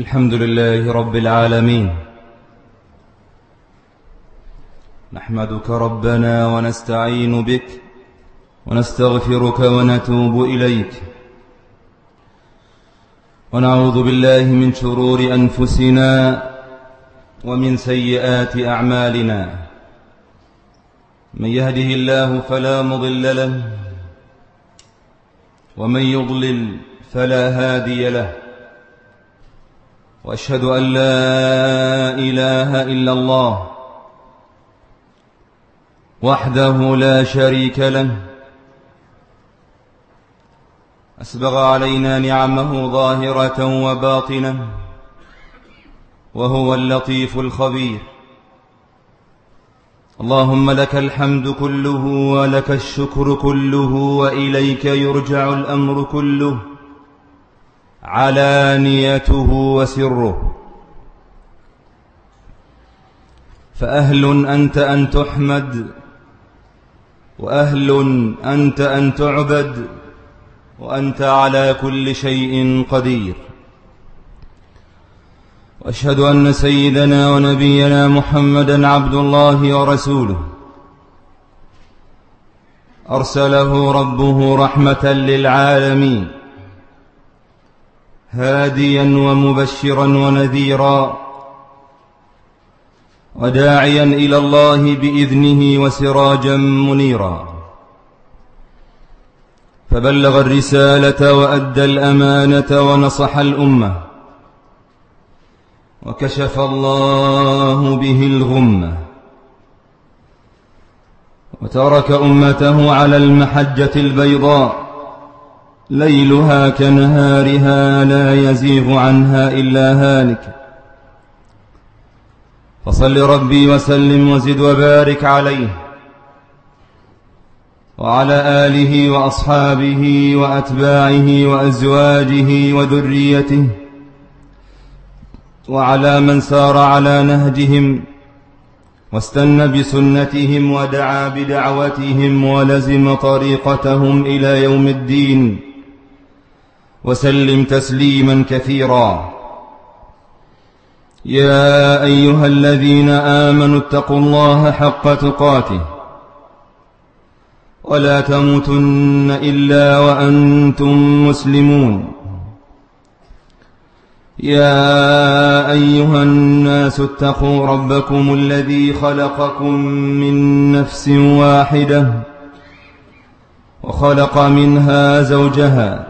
الحمد لله رب العالمين. نحمدك ربنا ونستعين بك ونستغفرك ونتوب إليك. ونعوذ بالله من شرور أنفسنا ومن سيئات أعمالنا. من يهده الله فلا مضل له ومن يضلل فلا هادي له. وأشهد أن لا إله إلا الله وحده لا شريك له. أسبغ علينا نعمه ظاهرة وباطنة وهو اللطيف الخبير. اللهم لك الحمد كله ولك الشكر كله وإليك يرجع الأمر كله. علانيته وسره. فأهل أنت أن تحمد وأهل أنت أن تعبد وأنت على كل شيء قدير. وأشهد أن سيدنا ونبينا محمدا عبد الله ورسوله. أرسله ربه رحمة للعالمين. هاديا ومبشرا ونذيرا وداعيا إلى الله بإذنه وسراجا منيرا. فبلغ الرسالة وأدى الأمانة ونصح الأمة. وكشف الله به الغمة. وترك أمته على المحجة البيضاء. ليلها كنهارها لا يزيغ عنها إلا هالك. فصل ربي وسلم وزد وبارك عليه. وعلى آله وأصحابه وأتباعه وأزواجه وذريته. وعلى من سار على نهجهم. واستنى بسنتهم ودعا بدعوتهم ولزم طريقتهم إلى يوم الدين. وسلم تسليما كثيرا. يا أيها الذين آمنوا اتقوا الله حق تقاته. ولا تموتن إلا وأنتم مسلمون. يا أيها الناس اتقوا ربكم الذي خلقكم من نفس واحدة. وخلق منها زوجها.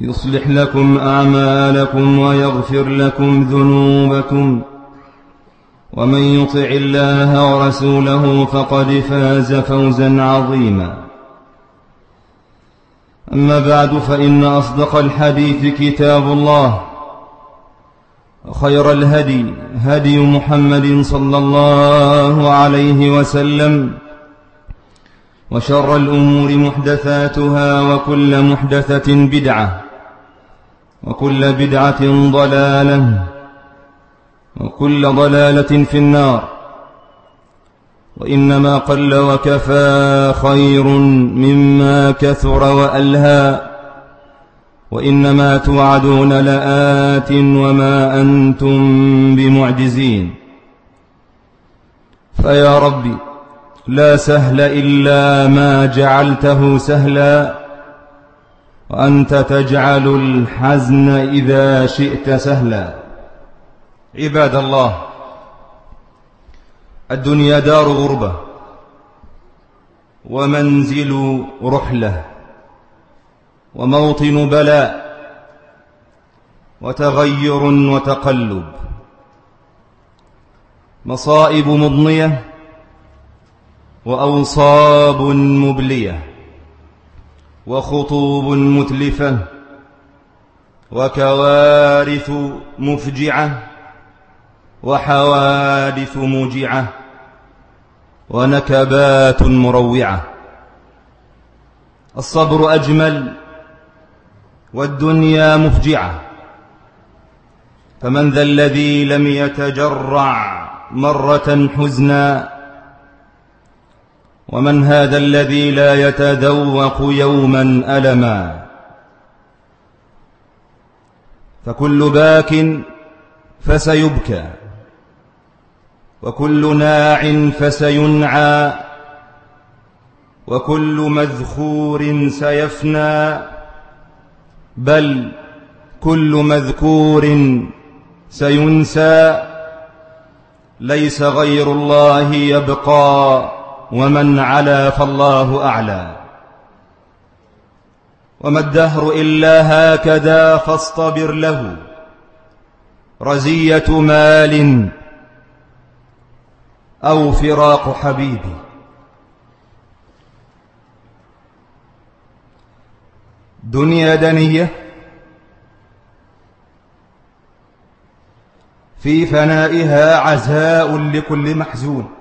يصلح لكم أعمالكم ويغفر لكم ذنوبكم ومن يطع الله ورسوله فقد فاز فوزا عظيما. أما بعد فإن أصدق الحديث كتاب الله خير الهدي هدي محمد صلى الله عليه وسلم وشر الأمور محدثاتها وكل محدثة بدعة. وكل بدعة ضلالة وكل ضلالة في النار. وإنما قل وكفى خير مما كثر وألهى. وإنما توعدون لآت وما أنتم بمعجزين. فيا ربي لا سهل إلا ما جعلته سهلا. وأنت تجعل الحزن إذا شئت سهلا. عباد الله الدنيا دار غربة ومنزل رحلة وموطن بلاء وتغير وتقلب. مصائب مضنية وأوصاب مبلية. وخطوب متلفة وكوارث مفجعة وحوادث موجعة ونكبات مروعة. الصبر أجمل والدنيا مفجعة. فمن ذا الذي لم يتجرع مرة حزنا ومن هذا الذي لا يتذوق يوما ألما فكل باك فسيبكى وكل ناع فسينعى وكل مذخور سيفنى بل كل مذكور سينسى ليس غير الله يبقى ومن علا فالله أعلى. وما الدهر إلا هكذا فاصطبر له. رزية مال أو فراق حبيبي دنيا دنية. في فنائها عزاء لكل محزون.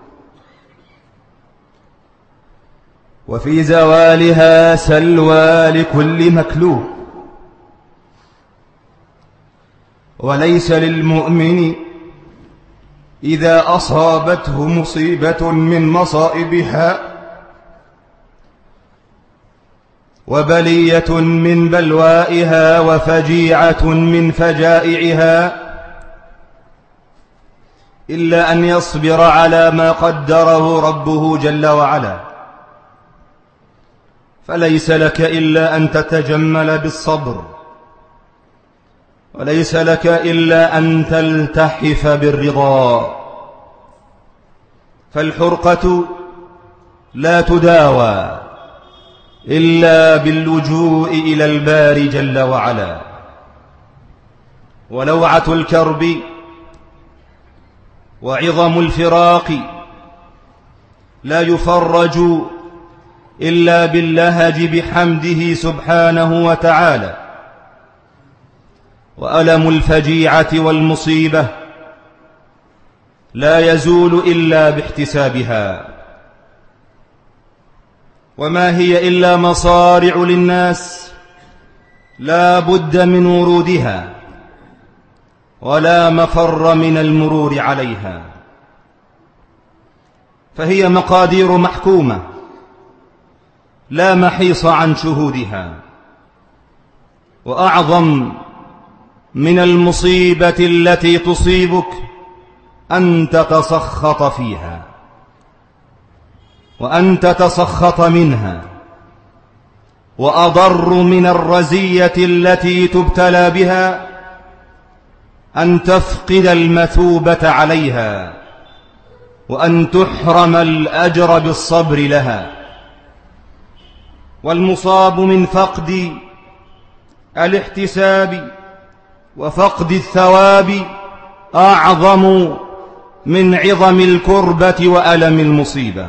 وفي زوالها سلوى لكل مكلوب. وليس للمؤمن إذا أصابته مصيبة من مصائبها وبلية من بلوائها وفجيعة من فجائعها إلا أن يصبر على ما قدره ربه جل وعلا. فليس لك إلا أن تتجمل بالصبر وليس لك إلا أن تلتحف بالرضا. فالحرقة لا تداوى إلا باللجوء إلى البار جل وعلا. ولوعة الكرب وعظم الفراق لا يفرج إلا باللهج بحمده سبحانه وتعالى. وألم الفجيعة والمصيبة لا يزول إلا باحتسابها. وما هي إلا مصارع للناس لا بد من ورودها ولا مفر من المرور عليها. فهي مقادير محكومة. لا محيص عن شهودها. وأعظم من المصيبة التي تصيبك أن تتسخط فيها. وأن تتسخط منها. وأضر من الرزية التي تبتلى بها أن تفقد المثوبة عليها. وأن تحرم الأجر بالصبر لها. والمصاب من فقد الاحتساب وفقد الثواب أعظم من عظم الكربة وألم المصيبة.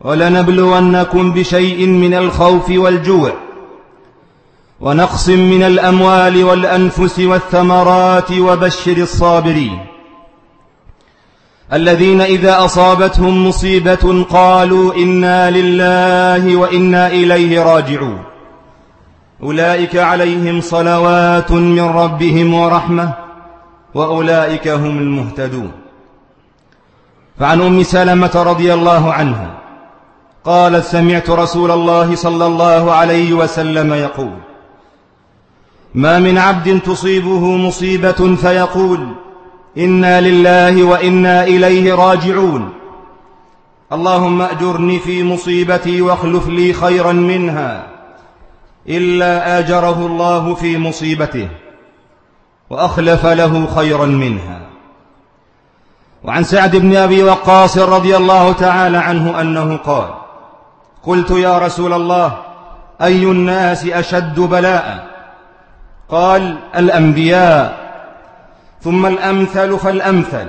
ولنبلونكم بشيء من الخوف والجوع ونقص من الأموال والأنفس والثمرات وبشر الصابرين. الذين إذا أصابتهم مصيبة قالوا إنا لله وإنا إليه راجعون. أولئك عليهم صلوات من ربهم ورحمة وأولئك هم المهتدون. فعن أم سلمة رضي الله عنها قالت سمعت رسول الله صلى الله عليه وسلم يقول ما من عبد تصيبه مصيبة فيقول إنا لله وإنا إليه راجعون. اللهم أجرني في مصيبتي واخلف لي خيرا منها إلا آجره الله في مصيبته وأخلف له خيرا منها. وعن سعد بن أبي وقاص رضي الله تعالى عنه أنه قال قلت يا رسول الله أي الناس أشد بلاء؟ قال الأنبياء. ثم الأمثل فالأمثل.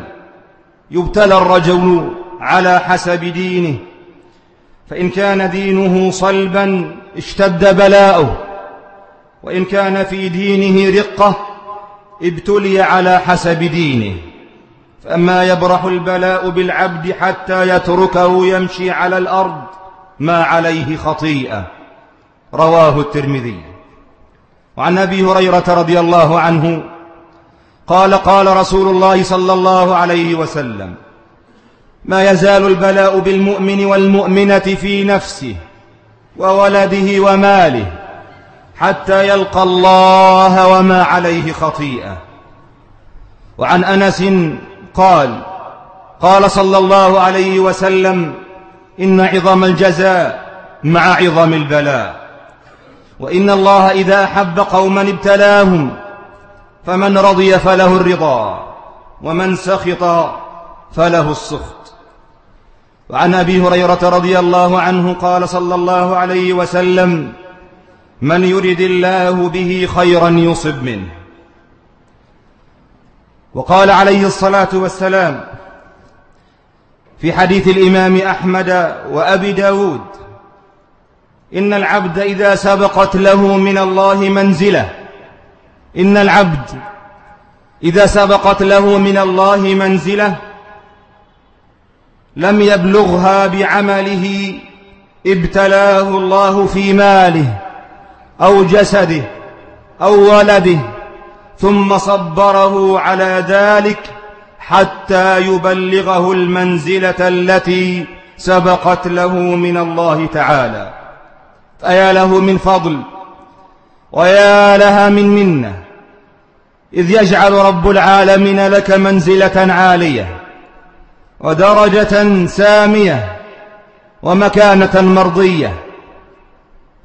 يبتلى الرجل على حسب دينه. فإن كان دينه صلبا اشتد بلاؤه. وإن كان في دينه رقة ابتلي على حسب دينه. فما يبرح البلاء بالعبد حتى يتركه يمشي على الأرض ما عليه خطيئة. رواه الترمذي. وعن أبي هريرة رضي الله عنه قال قال رسول الله صلى الله عليه وسلم ما يزال البلاء بالمؤمن والمؤمنة في نفسه وولده وماله حتى يلقى الله وما عليه خطيئة. وعن أنس قال قال صلى الله عليه وسلم إن عظم الجزاء مع عظم البلاء. وإن الله إذا أحب قوما ابتلاهم فمن رضي فله الرضا ومن سخط فله السخط. وعن أبي هريرة رضي الله عنه قال صلى الله عليه وسلم من يرد الله به خيرا يصب منه. وقال عليه الصلاة والسلام في حديث الإمام أحمد وأبي داود إن العبد إذا سبقت له من الله منزلة إن العبد إذا سبقت له من الله منزلة لم يبلغها بعمله ابتلاه الله في ماله أو جسده أو ولده ثم صبره على ذلك حتى يبلغه المنزلة التي سبقت له من الله تعالى. فيا له من فضل ويا لها من منة. إذ يجعل رب العالمين لك منزلة عالية ودرجة سامية ومكانة مرضية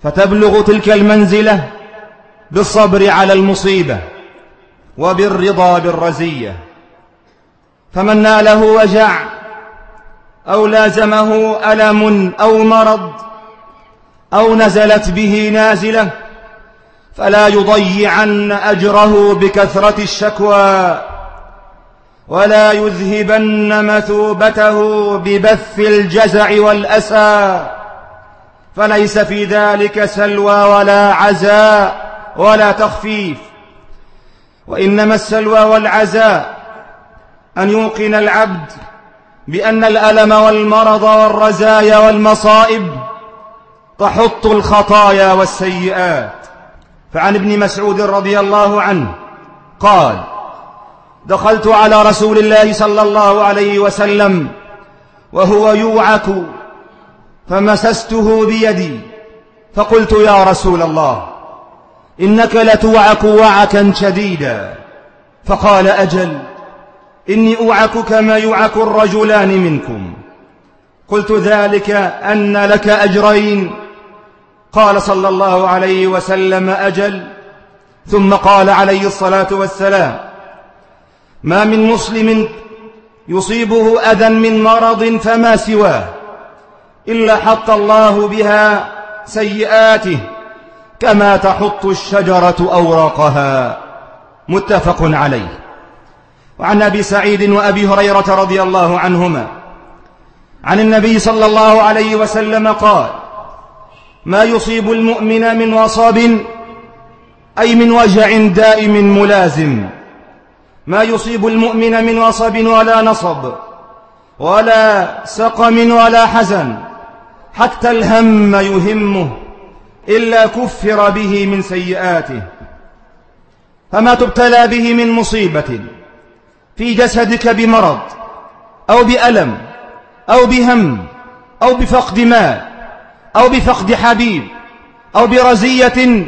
فتبلغ تلك المنزلة بالصبر على المصيبة وبالرضا بالرزية فمن ناله وجع أو لازمه ألم أو مرض أو نزلت به نازلة فلا يضيعن أجره بكثرة الشكوى ولا يذهبن مثوبته ببث الجزع والأسى فليس في ذلك سلوى ولا عزاء ولا تخفيف. وإنما السلوى والعزاء أن يوقن العبد بأن الألم والمرض والرزايا والمصائب تحط الخطايا والسيئات. فعن ابن مسعود رضي الله عنه قال دخلت على رسول الله صلى الله عليه وسلم وهو يوعك فمسسته بيدي فقلت يا رسول الله إنك لتوعك وعكا شديدا. فقال أجل إني أوعك كما يوعك الرجلان منكم. قلت ذلك أن لك أجرين قال صلى الله عليه وسلم أجل ثم قال عليه الصلاة والسلام ما من مسلم يصيبه أذى من مرض فما سواه إلا حط الله بها سيئاته كما تحط الشجرة أوراقها متفق عليه. وعن أبي سعيد وأبي هريرة رضي الله عنهما عن النبي صلى الله عليه وسلم قال ما يصيب المؤمن من وصاب أي من وجع دائم ملازم. ما يصيب المؤمن من وصب ولا نصب ولا سقم ولا حزن حتى الهم يهمه إلا كفر به من سيئاته. فما تبتلى به من مصيبة في جسدك بمرض أو بألم أو بهم أو بفقد مال أو بفقد حبيب أو برزية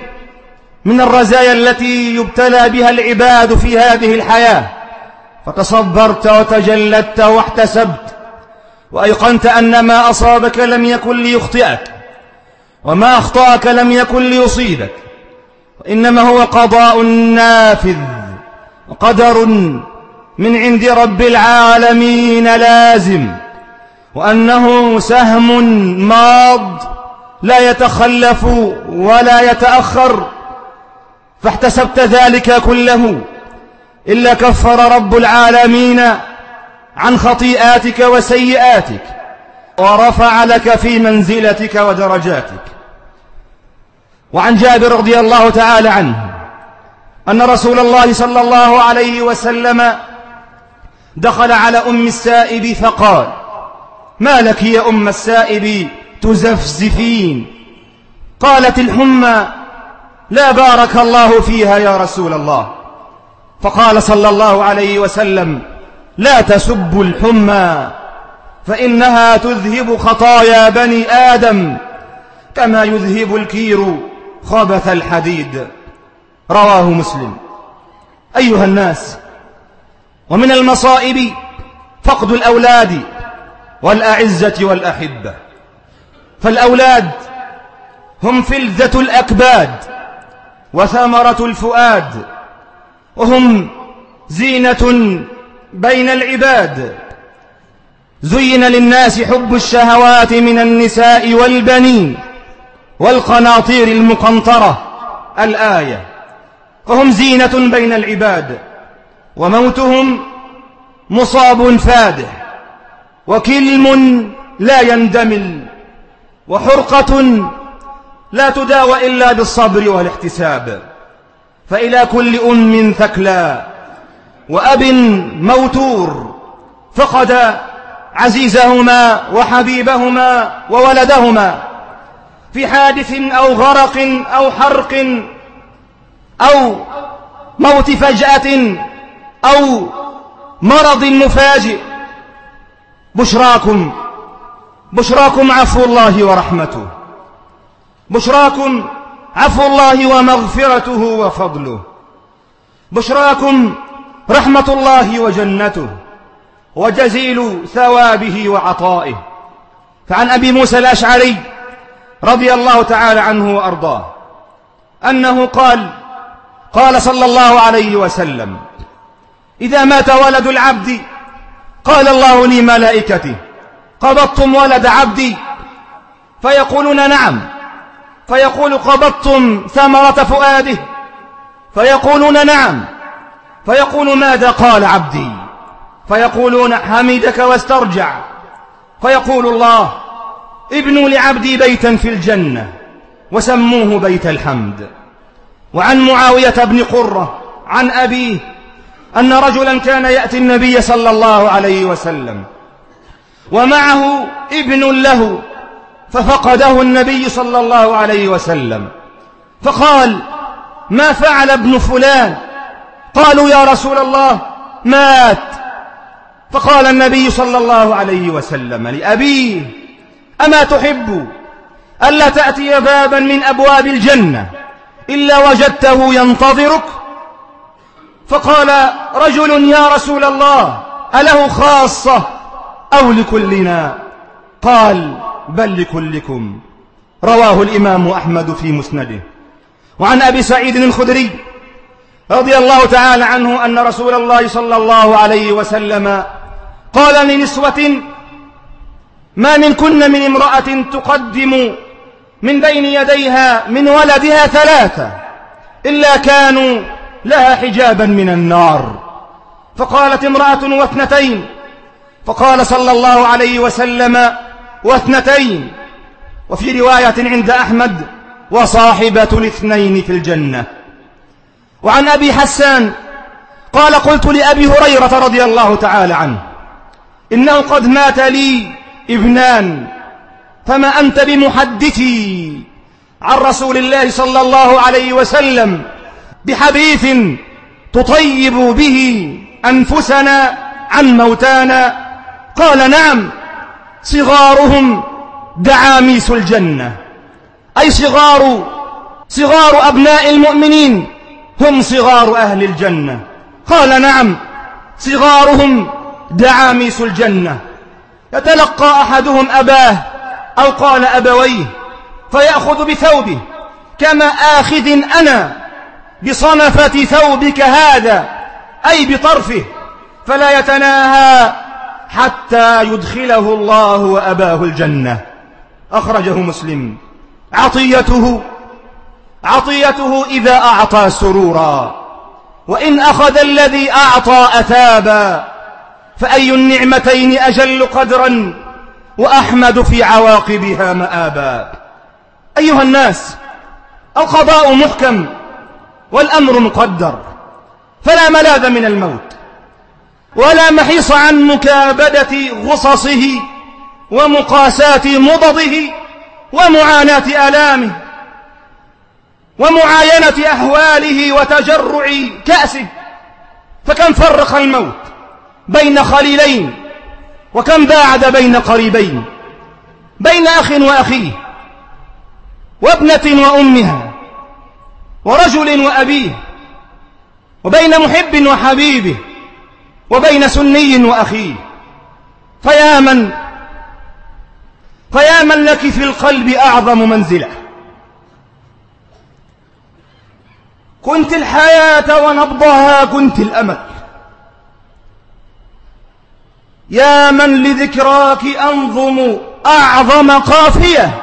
من الرزايا التي يبتلى بها العباد في هذه الحياة. فتصبرت وتجلدت واحتسبت وأيقنت أن ما أصابك لم يكن ليخطئك وما أخطأك لم يكن ليصيبك وإنما هو قضاء نافذ قدر من عند رب العالمين لازم. وأنه سهم ماض لا يتخلف ولا يتأخر فاحتسبت ذلك كله إلا كفر رب العالمين عن خطيئاتك وسيئاتك ورفع لك في منزلتك ودرجاتك. وعن جابر رضي الله تعالى عنه أن رسول الله صلى الله عليه وسلم دخل على أم السائب فقال ما لك يا أم السائب تزفزفين؟ قالت الحمى لا بارك الله فيها يا رسول الله. فقال صلى الله عليه وسلم لا تسبوا الحمى فإنها تذهب خطايا بني آدم كما يذهب الكير خبث الحديد. رواه مسلم. أيها الناس ومن المصائب فقد الأولاد. والأعزة والأحبة. فالأولاد هم فلذة الأكباد وثمرة الفؤاد وهم زينة بين العباد. زين للناس حب الشهوات من النساء والبنين والقناطير المقنطرة الآية. فهم زينة بين العباد وموتهم مصاب فادح. وكلم لا يندمل وحرقة لا تداوى إلا بالصبر والاحتساب فإلى كل أم ثكلى وأب موتور فقد عزيزهما وحبيبهما وولدهما في حادث أو غرق أو حرق أو موت فجأة أو مرض مفاجئ بشراكم. بشراكم عفو الله ورحمته. بشراكم عفو الله ومغفرته وفضله. بشراكم رحمة الله وجنته. وجزيل ثوابه وعطائه. فعن أبي موسى الأشعري رضي الله تعالى عنه وأرضاه. أنه قال قال صلى الله عليه وسلم إذا مات ولد العبد قال الله لي ملائكتي قبضتم ولد عبدي؟ فيقولون نعم. فيقول قبضتم ثمرة فؤاده؟ فيقولون نعم. فيقول ماذا قال عبدي؟ فيقولون حمدك واسترجع. فيقول الله ابنوا لعبدي بيتا في الجنة وسموه بيت الحمد. وعن معاوية بن قرة عن أبيه أن رجلا كان يأتي النبي صلى الله عليه وسلم ومعه ابن له ففقده النبي صلى الله عليه وسلم. فقال ما فعل ابن فلان؟ قالوا يا رسول الله مات. فقال النبي صلى الله عليه وسلم لأبيه أما تحب ألا تأتي بابا من أبواب الجنة؟ إلا وجدته ينتظرك فقال رجل يا رسول الله أله خاصة أو لكلنا؟ قال بل لكلكم. رواه الإمام أحمد في مسنده. وعن أبي سعيد الخدري رضي الله تعالى عنه أن رسول الله صلى الله عليه وسلم قال لنسوة ما منكن من امرأة تقدم من بين يديها من ولدها ثلاثة إلا كانوا لها حجابا من النار. فقالت امرأة واثنتين. فقال صلى الله عليه وسلم واثنتين. وفي رواية عند أحمد وصاحبة الاثنين في الجنة. وعن أبي حسان قال قلت لأبي هريرة رضي الله تعالى عنه إنه قد مات لي ابنان فما أنت بمحدثي عن رسول الله صلى الله عليه وسلم بحديث تطيب به أنفسنا عن موتانا. قال نعم صغارهم دعاميس الجنة. أي صغار صغار أبناء المؤمنين هم صغار أهل الجنة. قال نعم صغارهم دعاميس الجنة. يتلقى أحدهم أباه أو قال أبويه فيأخذ بثوبه كما آخذ أنا بصنفة ثوبك هذا أي بطرفه فلا يتناهى حتى يدخله الله وأباه الجنة. أخرجه مسلم. عطيته عطيته إذا أعطى سرورا. وإن أخذ الذي أعطى أثابا فأي النعمتين أجل قدرا؟ وأحمد في عواقبها مآبا. أيها الناس القضاء محكم. والأمر مقدر. فلا ملاذ من الموت. ولا محيص عن مكابدة غصصه ومقاساة مضضه ومعاناة آلامه ومعاينة أهواله وتجرع كأسه. فكم فرق الموت بين خليلين وكم باعد بين قريبين؟ بين أخ وأخيه وابنة وأمها. ورجل وأبيه وبين محب وحبيبه وبين سني وأخيه. فيا من فيا من لك في القلب أعظم منزلة. كنت الحياة ونبضها كنت الأمل. يا من لذكراك أنظم أعظم قافية.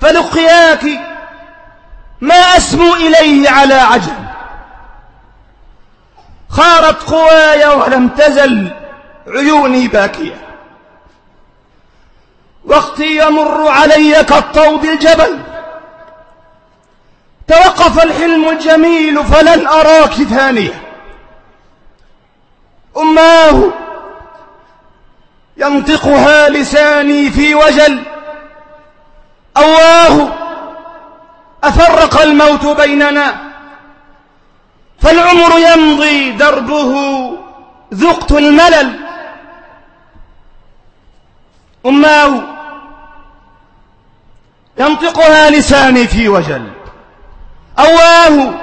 فلقياك ما أسمو إليه على عجل. خارت قواي ولم تزل عيوني باكية. وقتي يمر علي كالطود الجبل. توقف الحلم الجميل فلن أراك ثانية. أماه ينطقها لساني في وجل. أواه أفرق الموت بيننا؟ فالعمر يمضي دربه ذقت الملل. أماه ينطقها لساني في وجل. أواه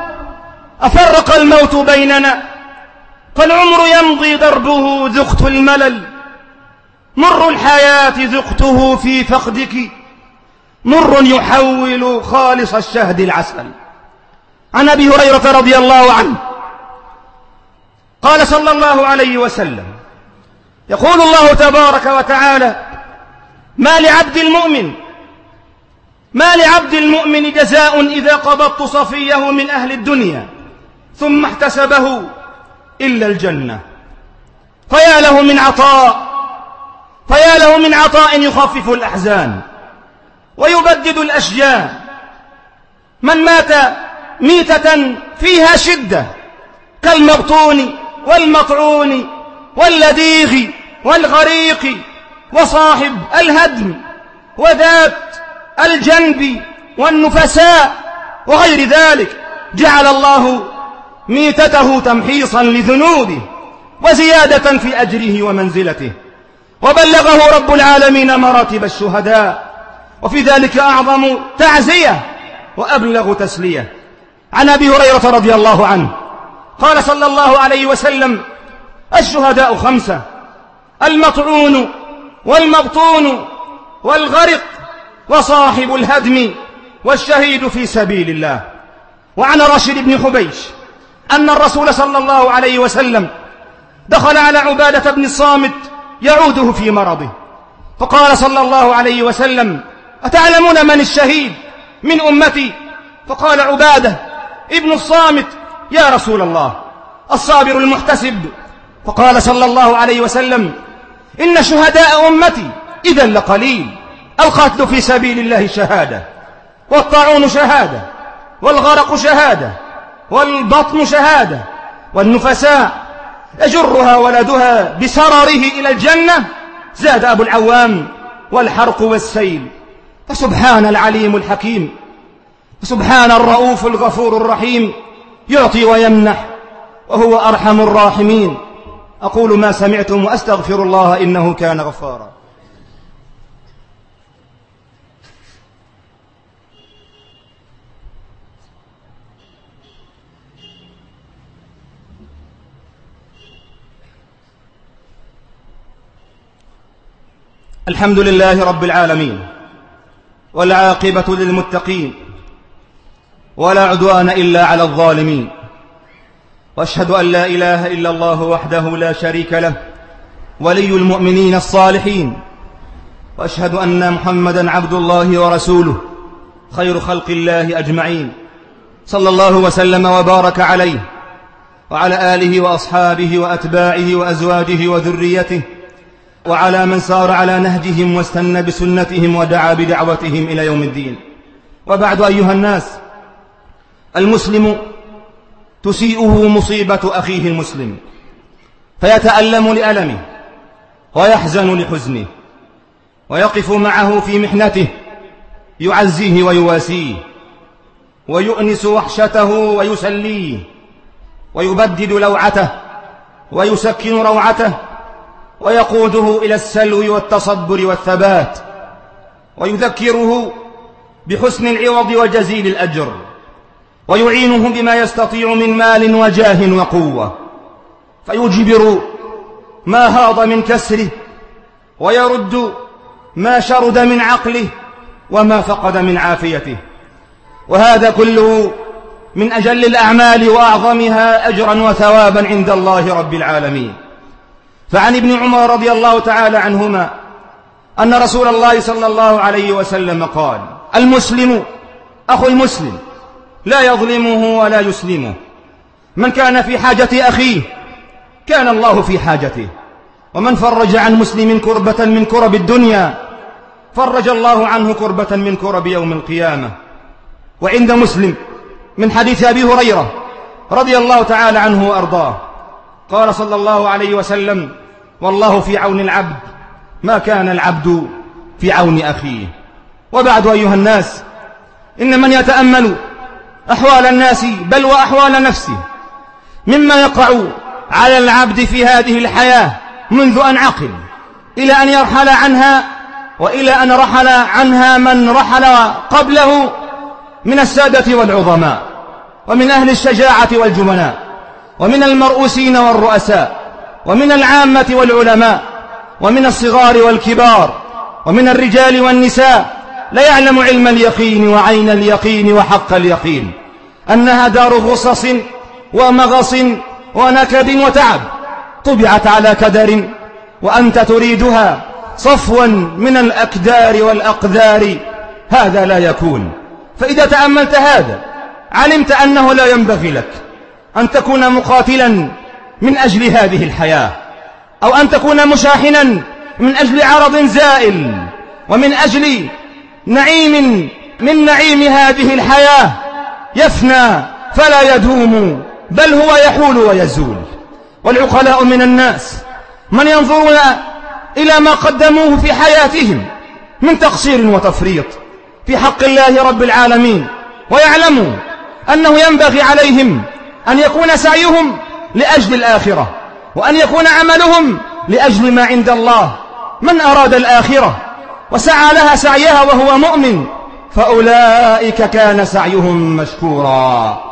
أفرق الموت بيننا؟ فالعمر يمضي دربه ذقت الملل. مر الحياة ذقته في فقدك. مر يحول خالص الشهد العسل. عن أبي هريرة رضي الله عنه قال صلى الله عليه وسلم يقول الله تبارك وتعالى ما لعبد المؤمن ما لعبد المؤمن جزاء إذا قبضت صفيه من أهل الدنيا ثم احتسبه إلا الجنة. فيا له من عطاء فيا له من عطاء يخفف الأحزان. ويبدد الأشجان من مات ميتة فيها شدة كالمبطون والمطعون واللديغ والغريق وصاحب الهدم وذات الجنب والنفساء وغير ذلك. جعل الله ميتته تمحيصا لذنوبه وزيادة في أجره ومنزلته. وبلغه رب العالمين مراتب الشهداء. وفي ذلك أعظم تعزية وأبلغ تسلية. عن أبي هريرة رضي الله عنه قال صلى الله عليه وسلم الشهداء خمسة المطعون والمبطون والغرق وصاحب الهدم والشهيد في سبيل الله. وعن راشد بن حبيش أن الرسول صلى الله عليه وسلم دخل على عبادة بن الصامت يعوده في مرضه. فقال صلى الله عليه وسلم أتعلمون من الشهيد من أمتي؟ فقال عبادة ابن الصامت يا رسول الله الصابر المحتسب. فقال صلى الله عليه وسلم إن شهداء أمتي إذا لقليل القتل في سبيل الله شهادة والطاعون شهادة والغرق شهادة والبطن شهادة والنفساء يجرها ولدها بسرره إلى الجنة زاد أبو العوام والحرق والسيل. فسبحان العليم الحكيم فسبحان الرؤوف الغفور الرحيم يعطي ويمنح وهو أرحم الراحمين. أقول ما سمعتم وأستغفر الله إنه كان غفارا. الحمد لله رب العالمين. والعاقبة للمتقين. ولا عدوان إلا على الظالمين. وأشهد أن لا إله إلا الله وحده لا شريك له ولي المؤمنين الصالحين. وأشهد أن محمدا عبد الله ورسوله خير خلق الله أجمعين. صلى الله وسلم وبارك عليه وعلى آله وأصحابه وأتباعه وأزواجه وذريته. وعلى من سار على نهجهم واستنى بسنتهم ودعا بدعوتهم إلى يوم الدين. وبعد أيها الناس المسلم تسيئه مصيبة أخيه المسلم فيتألم لألمه ويحزن لحزنه ويقف معه في محنته يعزيه ويواسيه ويؤنس وحشته ويسليه ويبدد لوعته ويسكن روعته ويقوده إلى السلو والتصبر والثبات ويذكره بحسن العوض وجزيل الأجر ويعينه بما يستطيع من مال وجاه وقوة. فيجبر ما هاض من كسره ويرد ما شرد من عقله وما فقد من عافيته. وهذا كله من أجل الأعمال وأعظمها أجرا وثوابا عند الله رب العالمين. فعن ابن عمر رضي الله تعالى عنهما أن رسول الله صلى الله عليه وسلم قال المسلم أخو المسلم لا يظلمه ولا يسلمه. من كان في حاجة أخيه كان الله في حاجته. ومن فرج عن مسلم كربة من كرب الدنيا فرج الله عنه كربة من كرب يوم القيامة. وعند مسلم من حديث أبي هريرة رضي الله تعالى عنه وأرضاه قال صلى الله عليه وسلم والله في عون العبد ما كان العبد في عون أخيه. وبعد أيها الناس إن من يتأمل أحوال الناس بل وأحوال نفسه مما يقع على العبد في هذه الحياة منذ أن عقل إلى أن يرحل عنها وإلى أن رحل عنها من رحل قبله من السادة والعظماء ومن أهل الشجاعة والجمناء ومن المرؤوسين والرؤساء. ومن العامة والعلماء ومن الصغار والكبار ومن الرجال والنساء لا يعلم علم اليقين وعين اليقين وحق اليقين. أنها دار غصص ومغص ونكد وتعب طبعت على كدر وأنت تريدها صفوا من الأكدار والأقدار. هذا لا يكون. فإذا تأملت هذا علمت أنه لا ينبغي لك أن تكون مقاتلا من أجل هذه الحياة أو أن تكون مشاحنا من أجل عرض زائل ومن أجل نعيم من نعيم هذه الحياة يفنى فلا يدوم بل هو يحول ويزول. والعقلاء من الناس من ينظرون إلى ما قدموه في حياتهم من تقصير وتفريط في حق الله رب العالمين ويعلموا أنه ينبغي عليهم أن يكون سعيهم لأجل الآخرة وأن يكون عملهم لأجل ما عند الله. من أراد الآخرة وسعى لها سعيها وهو مؤمن فأولئك كان سعيهم مشكورا.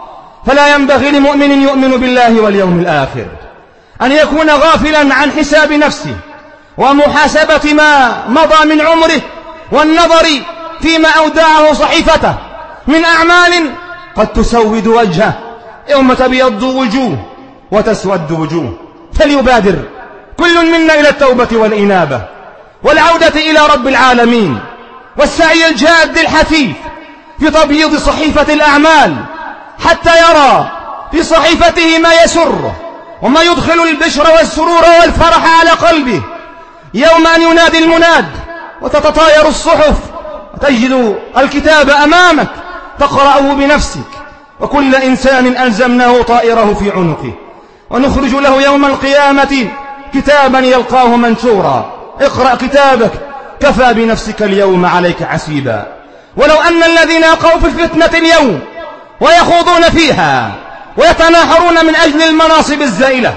فلا ينبغي لمؤمن يؤمن بالله واليوم الآخر أن يكون غافلا عن حساب نفسه ومحاسبة ما مضى من عمره والنظر فيما أودعه صحيفته من أعمال قد تسود وجهه يوم تبيض وجوه. وتسود وجوه. فليبادر. كل منا إلى التوبة والإنابة. والعودة إلى رب العالمين. والسعي الجاد الحثيث. في تبييض صحيفة الأعمال. حتى يرى في صحيفته ما يسره وما يدخل البشر والسرور والفرح على قلبه. يوم أن ينادي المناد. وتتطاير الصحف. وتجد الكتاب أمامك. تقرأه بنفسك. وكل إنسان ألزمناه طائره في عنقه. ونخرج له يوم القيامة كتابا يلقاه منشورا. اقرأ كتابك. كفى بنفسك اليوم عليك حسيبا. ولو أن الذين يقعوا في الفتنة اليوم ويخوضون فيها ويتناحرون من أجل المناصب الزائلة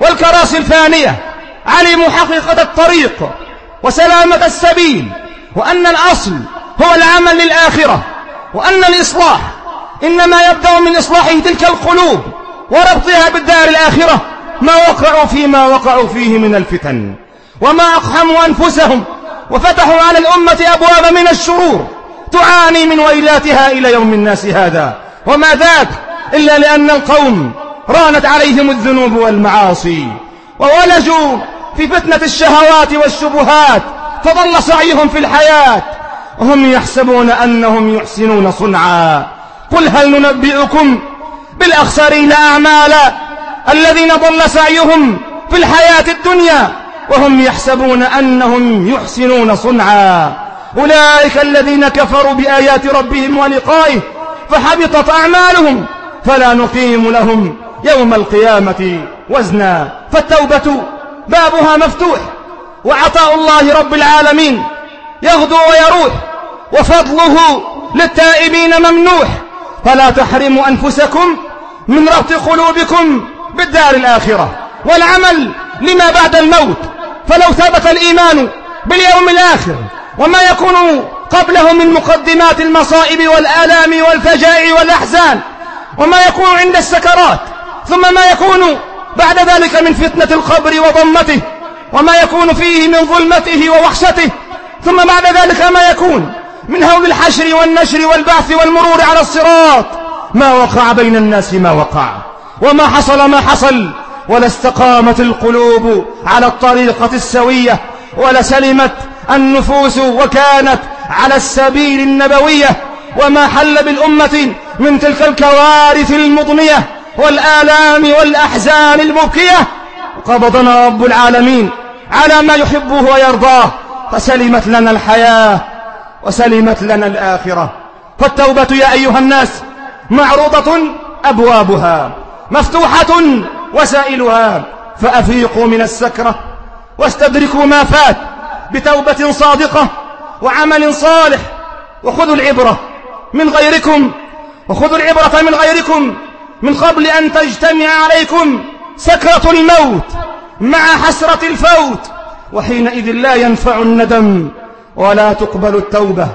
والكراسي الفانية علموا حقيقة الطريق وسلامة السبيل وأن الأصل هو العمل للآخرة وأن الإصلاح إنما يبدأ من إصلاح تلك القلوب. وربطها بالدار الآخرة. ما وقعوا فيما وقعوا فيه من الفتن. وما أقحموا أنفسهم. وفتحوا على الأمة أبواب من الشرور. تعاني من ويلاتها إلى يوم الناس هذا. وما ذاك إلا لأن القوم رانت عليهم الذنوب والمعاصي. وولجوا في فتنة الشهوات والشبهات. فضل سعيهم في الحياة. وهم يحسبون أنهم يحسنون صنعا. قل هل ننبئكم بالأخسرين أعمالا الذين ضل سعيهم في الحياة الدنيا وهم يحسبون أنهم يحسنون صنعا. أولئك الذين كفروا بآيات ربهم ولقائه فحبطت أعمالهم فلا نقيم لهم يوم القيامة وزنا. فالتوبة بابها مفتوح وعطاء الله رب العالمين يغدو ويروح وفضله للتائبين ممنوح. فلا تحرموا أنفسكم من ربط قلوبكم بالدار الآخرة والعمل لما بعد الموت. فلو ثبت الإيمان باليوم الآخر وما يكون قبله من مقدمات المصائب والآلام والفجائع والأحزان وما يكون عند السكرات ثم ما يكون بعد ذلك من فتنة القبر وضمته وما يكون فيه من ظلمته ووحشته ثم بعد ذلك ما يكون من هول الحشر والنشر والبعث والمرور على الصراط. ما وقع بين الناس ما وقع. وما حصل ما حصل. ولا استقامت القلوب على الطريقة السوية. ولا سلمت النفوس وكانت على السبيل النبوية. وما حل بالأمة من تلك الكوارث المضنية والآلام والأحزان المبكية. قبضنا رب العالمين على ما يحبه ويرضاه. فسلمت لنا الحياة وسلمت لنا الآخرة. فالتوبة يا أيها الناس معروضة أبوابها مفتوحة وسائلها. فأفيقوا من السكرة واستدركوا ما فات بتوبة صادقة وعمل صالح وخذوا العبرة من غيركم وخذوا العبرة من غيركم من قبل أن تجتمع عليكم سكرة الموت مع حسرة الفوت. وحينئذ لا ينفع الندم ولا تقبل التوبة.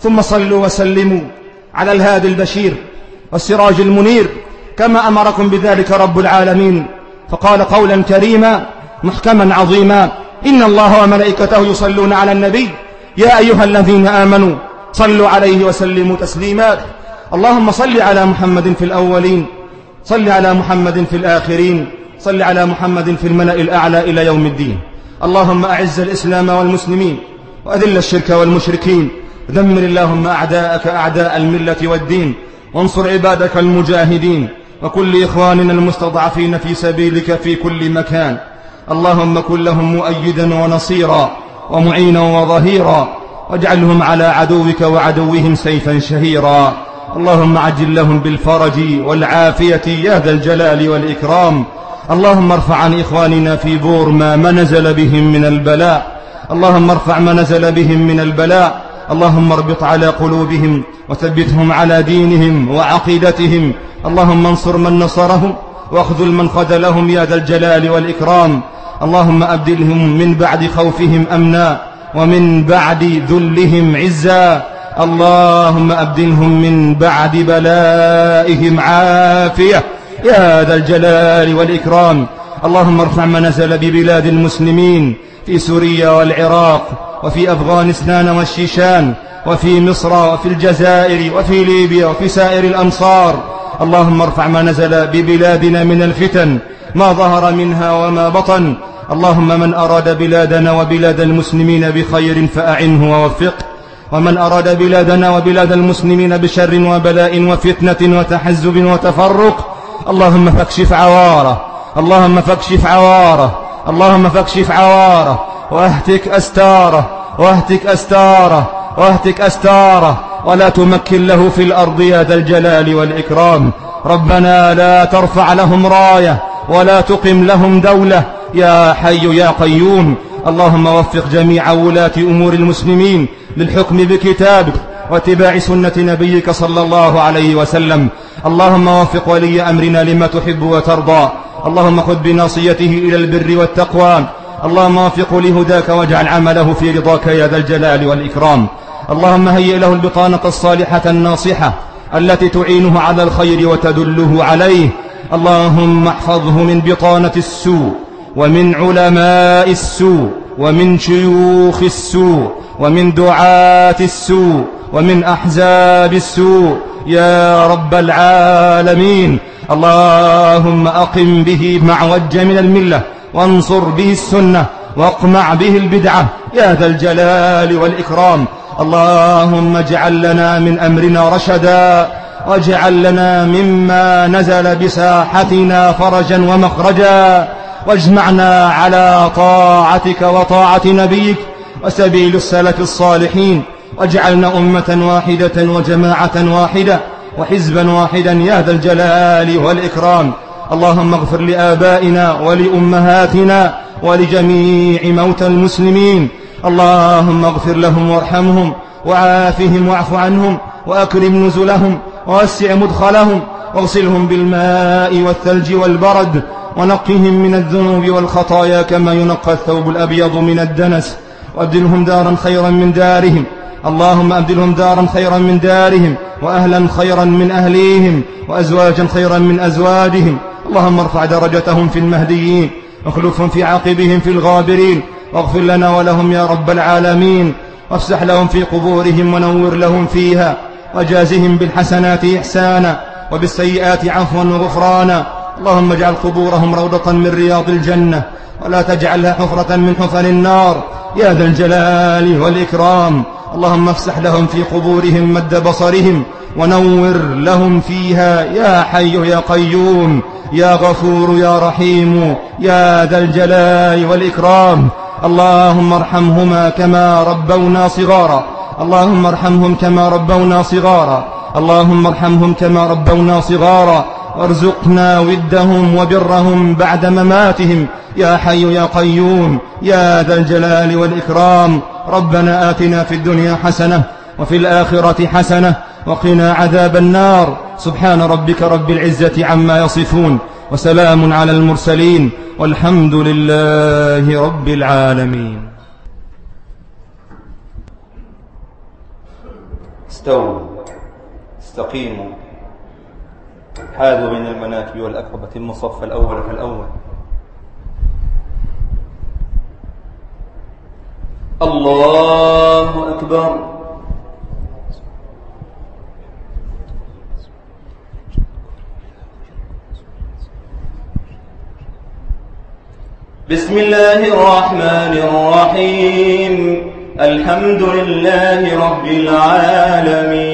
ثم صلوا وسلموا على الهادي البشير. والسراج المنير كما أمركم بذلك رب العالمين. فقال قولا كريما محكما عظيما إن الله وملائكته يصلون على النبي. يا أيها الذين آمنوا صلوا عليه وسلموا تسليما. اللهم صل على محمد في الأولين صل على محمد في الآخرين صل على محمد في الملأ الأعلى إلى يوم الدين. اللهم أعز الإسلام والمسلمين وأذل الشرك والمشركين. دمر اللهم أعداءك أعداء الملة والدين. وانصر عبادك المجاهدين وكل إخواننا المستضعفين في سبيلك في كل مكان. اللهم كن لهم مؤيدا ونصيرا ومعينا وظهيرا واجعلهم على عدوك وعدوهم سيفا شهيرا. اللهم عجل لهم بالفرج والعافية يا ذا الجلال والإكرام. اللهم ارفع عن إخواننا في بورما ما نزل بهم من البلاء. اللهم ارفع ما نزل بهم من البلاء. اللهم اربط على قلوبهم وثبتهم على دينهم وعقيدتهم. اللهم انصر من نصرهم واخذل من خذلهم يا ذا الجلال والإكرام. اللهم أبدلهم من بعد خوفهم أمنا ومن بعد ذلهم عزا. اللهم أبدلهم من بعد بلائهم عافية يا ذا الجلال والإكرام. اللهم ارفع ما نزل ببلاد المسلمين. في سوريا والعراق وفي أفغانستان والشيشان وفي مصر وفي الجزائر وفي ليبيا وفي سائر الأمصار. اللهم ارفع ما نزل ببلادنا من الفتن ما ظهر منها وما بطن. اللهم من أراد بلادنا وبلاد المسلمين بخير فأعنه ووفقه. ومن أراد بلادنا وبلاد المسلمين بشر وبلاء وفتنة وتحزب وتفرق. اللهم فاكشف عواره اللهم فاكشف عواره. اللهم فاكشف عواره واهتك أستاره واهتك أستاره واهتك أستاره ولا تمكن له في الأرض يا ذا الجلال والإكرام. ربنا لا ترفع لهم راية ولا تقم لهم دولة. يا حي يا قيوم اللهم وفق جميع ولاة أمور المسلمين للحكم بكتابك واتباع سنة نبيك صلى الله عليه وسلم. اللهم وفق ولي أمرنا لما تحب وترضى. اللهم خذ بناصيته إلى البر والتقوى. اللهم وفق لهداك واجعل عمله في رضاك يا ذا الجلال والإكرام. اللهم هيئ له البطانة الصالحة الناصحة التي تعينه على الخير وتدله عليه. اللهم احفظه من بطانة السوء ومن علماء السوء ومن شيوخ السوء ومن دعاة السوء ومن أحزاب السوء يا رب العالمين. اللهم أقم به معوج من الملة وانصر به السنة واقمع به البدعة. يا ذا الجلال والإكرام. اللهم اجعل لنا من أمرنا رشدا واجعل لنا مما نزل بساحتنا فرجا ومخرجا. واجمعنا على طاعتك وطاعة نبيك وسبيل السلف الصالحين. واجعلنا أمة واحدة وجماعة واحدة وحزبا واحدا يا ذا الجلال والإكرام. اللهم اغفر لآبائنا ولأمهاتنا ولجميع موتى المسلمين. اللهم اغفر لهم وارحمهم وعافهم واعف عنهم وأكرم نزلهم ووسع مدخلهم واغسلهم بالماء والثلج والبرد ونقهم من الذنوب والخطايا كما ينقى الثوب الأبيض من الدنس وأبدلهم دارا خيرا من دارهم اللهم أبدلهم دارا خيرا من دارهم وأهلا خيرا من أهليهم وأزواجا خيرا من أزواجهم. اللهم ارفع درجتهم في المهديين واخلفهم في عاقبهم في الغابرين. واغفر لنا ولهم يا رب العالمين. وافسح لهم في قبورهم ونور لهم فيها. وجازهم بالحسنات إحسانا وبالسيئات عفوا وغفرانا. اللهم اجعل قبورهم روضة من رياض الجنة ولا تجعلها حفرة من حفر النار. يا ذا الجلال والإكرام. اللهم افسح لهم في قبورهم مد بصرهم ونور لهم فيها. يا حي يا قيوم يا غفور يا رحيم يا ذا الجلال والإكرام. اللهم ارحمهما كما ربونا صغارا. اللهم ارحمهم كما ربونا صغارا. اللهم ارحمهم كما ربونا صغارا. وارزقنا ودهم وبرهم بعد مماتهم. يا حي يا قيوم يا ذا الجلال والإكرام. ربنا آتنا في الدنيا حسنة وفي الآخرة حسنة وقنا عذاب النار. سبحان ربك رب العزة عما يصفون وسلام على المرسلين والحمد لله رب العالمين. استووا استقيموا. حاذوا بين المناكب والأكبة المصف الأول فالأول الله أكبر. بسم الله الرحمن الرحيم. الحمد لله رب العالمين.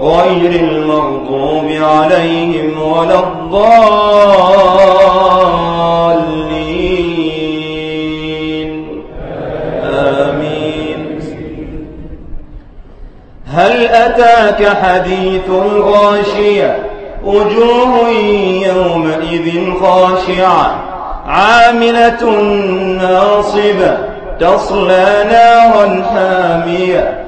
غير المغضوب عليهم ولا الضالين. آمين. أتاك حديث الغاشية؟ وجوه يومئذ خاشعة. عاملة ناصبة. تصلى نارا حامية.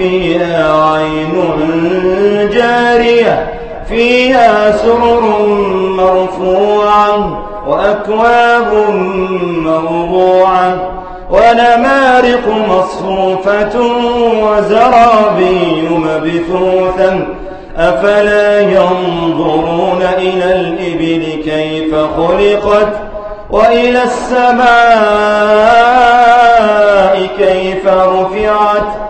فيها عين جارية فيها سرر مرفوعة وأكواب موضوعة ونمارق مصفوفة وزرابي مبثوثا أفلا ينظرون إلى الإبل كيف خلقت وإلى السماء كيف رفعت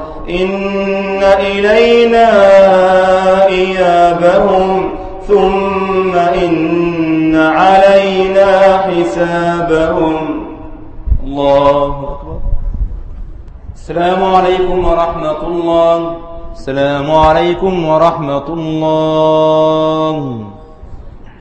إن إلينا إيابهم ثم إن علينا حسابهم. الله السلام عليكم ورحمة الله. السلام عليكم ورحمة الله.